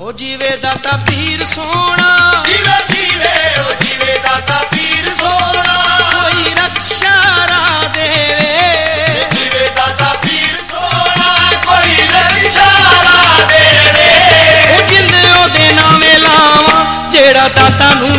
ਓ ਜੀਵੇ ਦਾਤਾ ਪੀਰ ਸੋਹਣਾ। ਜੀਵੇ ਜੀਵੇ ਓ ਜੀਵੇ ਦਾਤਾ ਪੀਰ ਸੋਹਣਾ। ਕੋਈ ਰਕਸ਼ਾ ਰਾ ਦੇਵੇ। ਜੀਵੇ ਦਾਤਾ ਪੀਰ ਸੋਹਣਾ ਕੋਈ ਰਖਸ਼ਾਰਾ ਦੇਵੇ। ਉਹ ਜਿੰਦ ਉਹਦੇ ਨਾਵੇਂ ਲਾਵਾਂ ਜਿਹੜਾ ਦਾਤਾ ਨੂੰ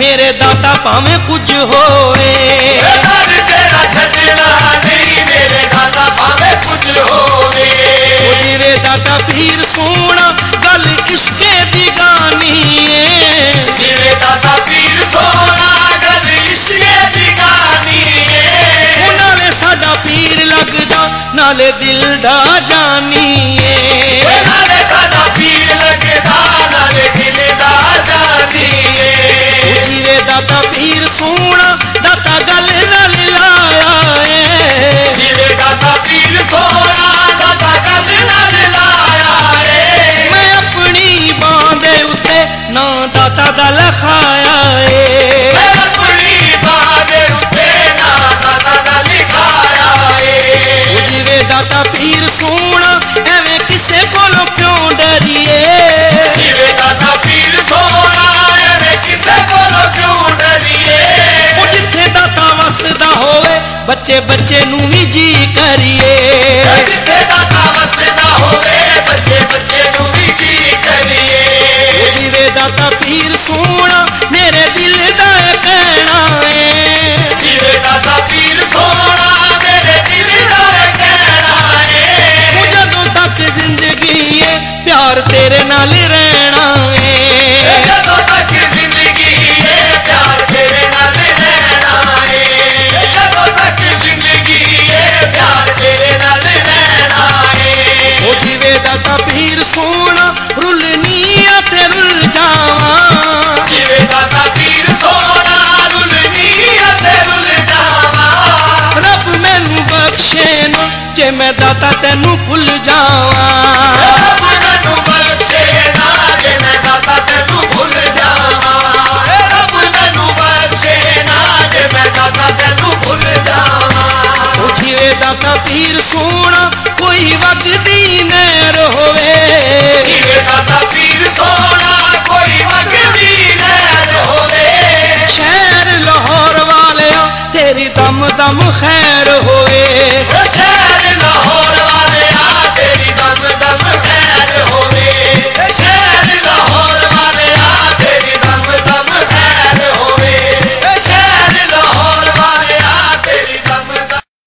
ਮੇਰੇ ਦਾਤਾ ਭਾਵੇਂ ਕੁਝ ਹੋਵੇ। ਦਰ ਤੇਰਾ ਛੱਡਣਾ ਨਹੀਂ ਮੇਰੇ ਦਾਤਾ ਭਾਵੇਂ ਕੁਝ ਹੋਵੇ। ਉਹ ਜਿਵੇਂ ਦਾਤਾ ਪੀਰ ਸੋਹਣਾ ਗੱਲ ਇਸ਼ਕੇ ਦੀ ਗਾਨੀ ਏ। ਜਿਵੇਂ ਦਾਤਾ ਪੀਰ ਸੋਹਣਾ ਗੱਲ ਇਸ਼ਕੇ ਦੀ ਕਹਾਣੀ ਏ। ਉਹ ਨਾਲੇ ਸਾਡਾ ਪੀਰ ਲੱਗਦਾ ਨਾਲੇ ਦਿਲ ਦਾ ਜਾਨੀ ਏ। ਲਖਾਇਆ ਏ। ਮੈਂ ਆਪਣੀ ਬਾਹ ਦੇ ਉੱਤੇ ਨਾ ਦਾਤਾ ਦਾ ਲਿਖਾਇਆ ਏ। ਉਹ ਜਿਵੇਂ ਦਾਤਾ ਪੀਰ ਸੋਹਣਾ ਐਵੇਂ ਕਿਸੇ ਕੋਲੋਂ ਕਿਉਂ ਡਰੀਏ? ਜਿਵੇਂ ਦਾਤਾ ਪੀਰ ਸੋਹਣਾ ਐਵੇਂ ਕਿਸੇ ਕੋਲੋਂ ਕਿਉਂ ਡਰੀਏ? ਉਹ ਜਿੱਥੇ ਦਾਤਾ ਵਸਦਾ ਹੋਵੇ ਬੱਚੇ ਬੱਚੇ ਨੂੰ ਵੀ ਜੀ ਕਰੀਏ। ਪੀਰ ਸੋਹਣਾ ਮੇਰੇ ਜੇ ਮੈਂ ਦਾਤਾ ਤੈਨੂੰ ਭੁੱਲ ਜਾਵਾਂ। ਦਾਤਾ ਪੀਰ ਸੋਹਣਾ ਕੋਈ ਵਗਦੀ ਨਹਿਰ ਹੋਵੇ। ਜਿਵੇਂ ਦਾਤਾ ਪੀਰ ਸੋਹਣਾ ਕੋਈ ਵਗਦੀ ਨਹਿਰ ਹੋਵੇ। ਸ਼ਹਿਰ ਲਾਹੌਰ ਵਾਲਿਆ ਤੇਰੀ ਦਮ ਦਮ ਖੈਰ